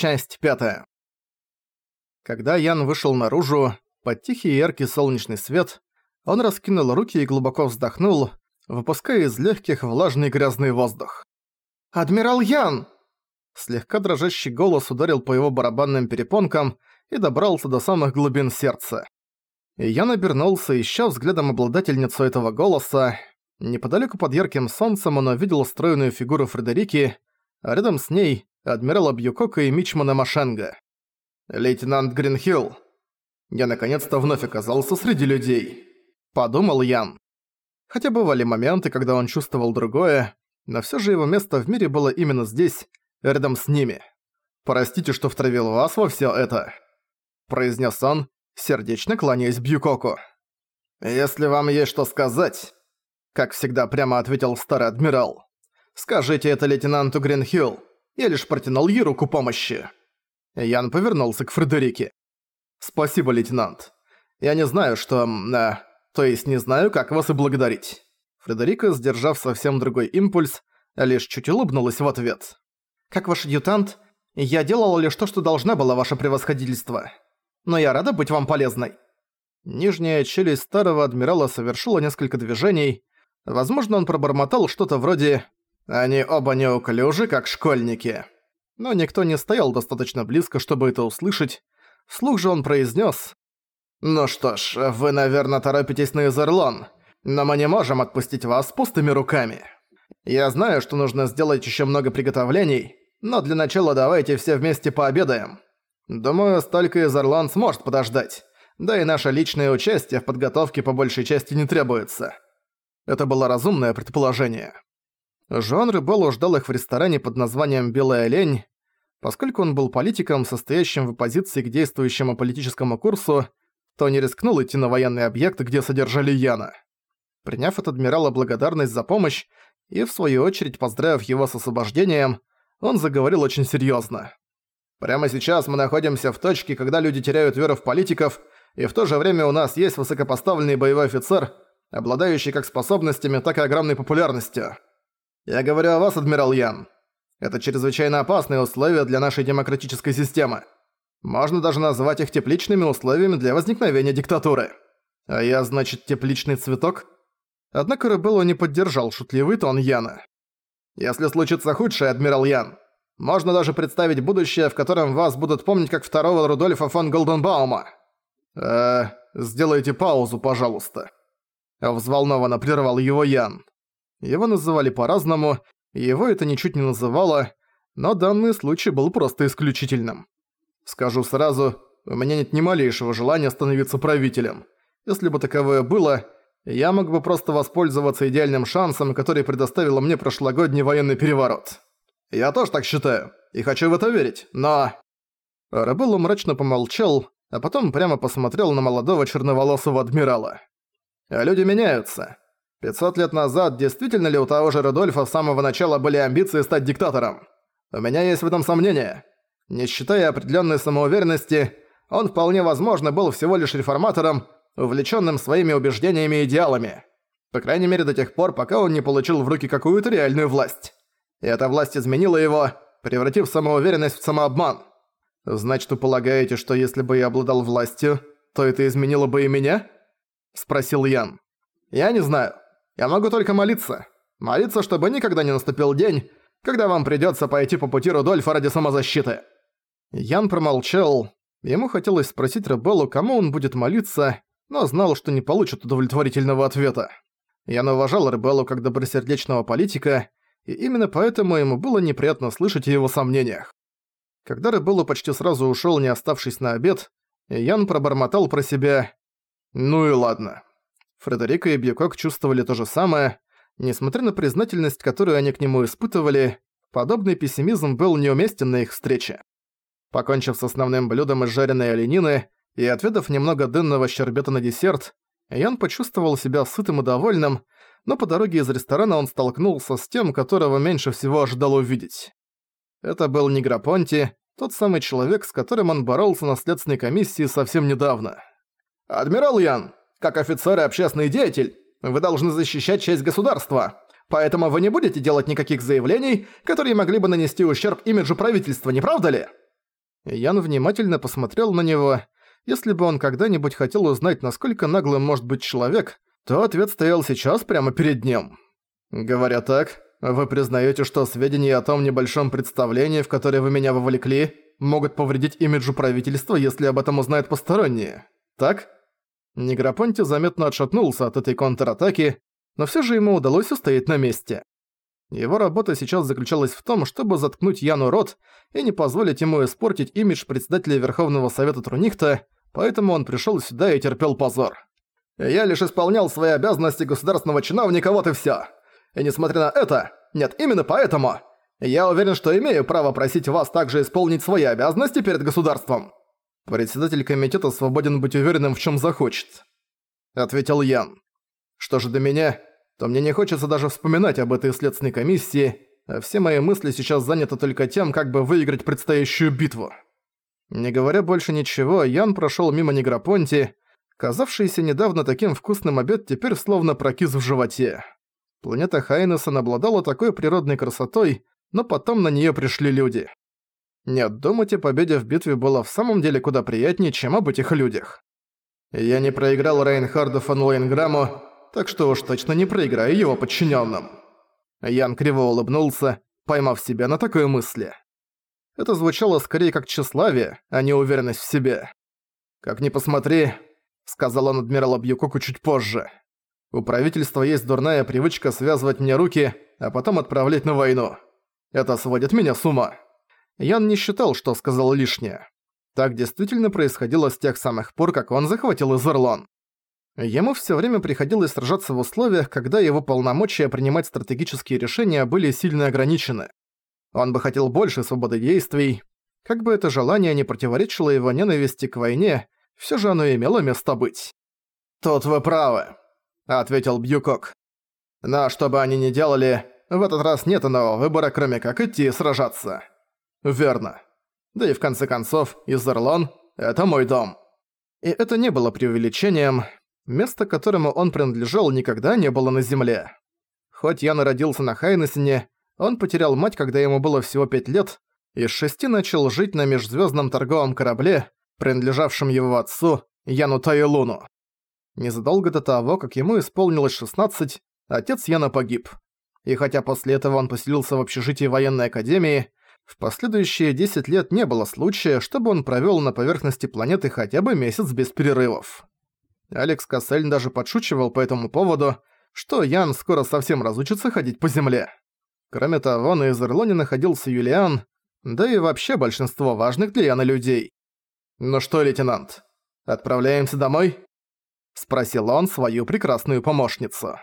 Часть пятая. Когда Ян вышел наружу, под тихий яркий солнечный свет, он раскинул руки и глубоко вздохнул, выпуская из легких влажный грязный воздух. «Адмирал Ян!» Слегка дрожащий голос ударил по его барабанным перепонкам и добрался до самых глубин сердца. И Ян обернулся, ища взглядом обладательницу этого голоса. Неподалеку под ярким солнцем он увидел стройную фигуру Фредерики, а рядом с ней — адмирала Бьюкока и Мичмана Машенга. «Лейтенант Гринхилл, я наконец-то вновь оказался среди людей», — подумал Ян. Хотя бывали моменты, когда он чувствовал другое, но всё же его место в мире было именно здесь, рядом с ними. «Простите, что втравил вас во всё это», — произнес он, сердечно кланяясь Бьюкоку. «Если вам есть что сказать», — как всегда прямо ответил старый адмирал, «скажите это лейтенанту Гринхилл, я лишь протянул ей руку помощи». Ян повернулся к Фредерике. «Спасибо, лейтенант. Я не знаю, что... Э, то есть не знаю, как вас и благодарить». Фредерика, сдержав совсем другой импульс, лишь чуть улыбнулась в ответ. «Как ваш адъютант, я делала лишь то, что должна была, ваше превосходительство. Но я рада быть вам полезной». Нижняя челюсть старого адмирала совершила несколько движений. Возможно, он пробормотал что-то вроде «Они оба неуклюжи, как школьники». Но никто не стоял достаточно близко, чтобы это услышать. Вслух же он произнес: «Ну что ж, вы, наверное, торопитесь на Изерлон, но мы не можем отпустить вас с пустыми руками. Я знаю, что нужно сделать еще много приготовлений, но для начала давайте все вместе пообедаем. Думаю, столько Изерлон сможет подождать, да и наше личное участие в подготовке по большей части не требуется». Это было разумное предположение. Жуан Рыбелло ждал их в ресторане под названием «Белая лень». Поскольку он был политиком, состоящим в оппозиции к действующему политическому курсу, то не рискнул идти на военный объект, где содержали Яна. Приняв от адмирала благодарность за помощь и, в свою очередь, поздравив его с освобождением, он заговорил очень серьезно. «Прямо сейчас мы находимся в точке, когда люди теряют веру в политиков, и в то же время у нас есть высокопоставленный боевой офицер, обладающий как способностями, так и огромной популярностью». Я говорю о вас, адмирал Ян. Это чрезвычайно опасные условия для нашей демократической системы. Можно даже назвать их тепличными условиями для возникновения диктатуры. А я, значит, тепличный цветок? Однако Рыбелло не поддержал шутливый тон Яна. Если случится худшее, адмирал Ян, можно даже представить будущее, в котором вас будут помнить как второго Рудольфа фон Голденбаума. Э, сделайте паузу, пожалуйста. Взволнованно прервал его Ян. Его называли по-разному, его это ничуть не называло, но данный случай был просто исключительным. Скажу сразу, у меня нет ни малейшего желания становиться правителем. Если бы таковое было, я мог бы просто воспользоваться идеальным шансом, который предоставил мне прошлогодний военный переворот. Я тоже так считаю, и хочу в это верить, но... Рабелло мрачно помолчал, а потом прямо посмотрел на молодого черноволосого адмирала. люди меняются. 500 лет назад действительно ли у того же Рудольфа с самого начала были амбиции стать диктатором? У меня есть в этом сомнения. Не считая определенной самоуверенности, он вполне возможно был всего лишь реформатором, увлеченным своими убеждениями и идеалами. По крайней мере до тех пор, пока он не получил в руки какую-то реальную власть. И эта власть изменила его, превратив самоуверенность в самообман. Значит, вы полагаете, что если бы я обладал властью, то это изменило бы и меня? Спросил Ян. Я не знаю. Я могу только молиться. Молиться, чтобы никогда не наступил день, когда вам придётся пойти по пути Рудольфа ради самозащиты». Ян промолчал. Ему хотелось спросить Ребеллу, кому он будет молиться, но знал, что не получит удовлетворительного ответа. Ян уважал Ребеллу как добросердечного политика, и именно поэтому ему было неприятно слышать о его сомнениях. Когда Ребеллу почти сразу ушёл, не оставшись на обед, Ян пробормотал про себя «Ну и ладно». Фредерика и Бьюкок чувствовали то же самое. Несмотря на признательность, которую они к нему испытывали, подобный пессимизм был неуместен на их встрече. Покончив с основным блюдом из жареной оленины и отведав немного дынного щербета на десерт, Ян почувствовал себя сытым и довольным, но по дороге из ресторана он столкнулся с тем, которого меньше всего ожидал увидеть. Это был Негропонти, тот самый человек, с которым он боролся на следственной комиссии совсем недавно. «Адмирал Ян, как офицер и общественный деятель, вы должны защищать честь государства. Поэтому вы не будете делать никаких заявлений, которые могли бы нанести ущерб имиджу правительства, не правда ли?» Ян внимательно посмотрел на него. Если бы он когда-нибудь хотел узнать, насколько наглым может быть человек, то ответ стоял сейчас прямо перед ним. Говоря так, вы признаете, что сведения о том небольшом представлении, в которое вы меня вовлекли, могут повредить имиджу правительства, если об этом узнают посторонние. Так? Негропонти заметно отшатнулся от этой контратаки, но все же ему удалось устоять на месте. Его работа сейчас заключалась в том, чтобы заткнуть Яну рот и не позволить ему испортить имидж председателя Верховного Совета Трунихта, поэтому он пришел сюда и терпел позор. «Я лишь исполнял свои обязанности государственного чиновника, вот и все. И несмотря на это, нет, именно поэтому, я уверен, что имею право просить вас также исполнить свои обязанности перед государством. Председатель комитета свободен быть уверенным в чем захочет», — ответил Ян. «Что же до меня, то мне не хочется даже вспоминать об этой следственной комиссии, а все мои мысли сейчас заняты только тем, как бы выиграть предстоящую битву». Не говоря больше ничего, Ян прошёл мимо Негропонти, казавшийся недавно таким вкусным обед теперь словно прокис в животе. Планета Хайнесон обладала такой природной красотой, но потом на неё пришли люди. Нет, думать о победе в битве было в самом деле куда приятнее, чем об этих людях. Я не проиграл Рейнхарду фон Лейнграмму, так что уж точно не проиграю его подчиненным. Ян криво улыбнулся, поймав себя на такой мысли. Это звучало скорее как тщеславие, а не уверенность в себе. «Как ни посмотри», — сказал он адмиралу Бьюкоку чуть позже, «у правительства есть дурная привычка связывать мне руки, а потом отправлять на войну. Это сводит меня с ума». Ян не считал, что сказал лишнее. Так действительно происходило с тех самых пор, как он захватил Изерлон. Ему все время приходилось сражаться в условиях, когда его полномочия принимать стратегические решения были сильно ограничены. Он бы хотел больше свободы действий. Как бы это желание не противоречило его ненависти к войне, все же оно имело место быть. «Тут вы правы», — ответил Бьюкок. «Но что бы они ни делали, в этот раз нет иного выбора, кроме как идти и сражаться». «Верно. Да и в конце концов, Изерлон — это мой дом». И это не было преувеличением. Место, которому он принадлежал, никогда не было на Земле. Хоть Ян родился на Хайнесене, он потерял мать, когда ему было всего пять лет, и с шести начал жить на межзвездном торговом корабле, принадлежавшем его отцу, Яну Тайлуну. Незадолго до того, как ему исполнилось 16, отец Яна погиб. И хотя после этого он поселился в общежитии военной академии, в последующие 10 лет не было случая, чтобы он провёл на поверхности планеты хотя бы месяц без перерывов. Алекс Кассель даже подшучивал по этому поводу, что Ян скоро совсем разучится ходить по земле. Кроме того, на Изерлоне находился Юлиан, да и вообще большинство важных для Яна людей. «Ну что, лейтенант, отправляемся домой?» – спросил он свою прекрасную помощницу.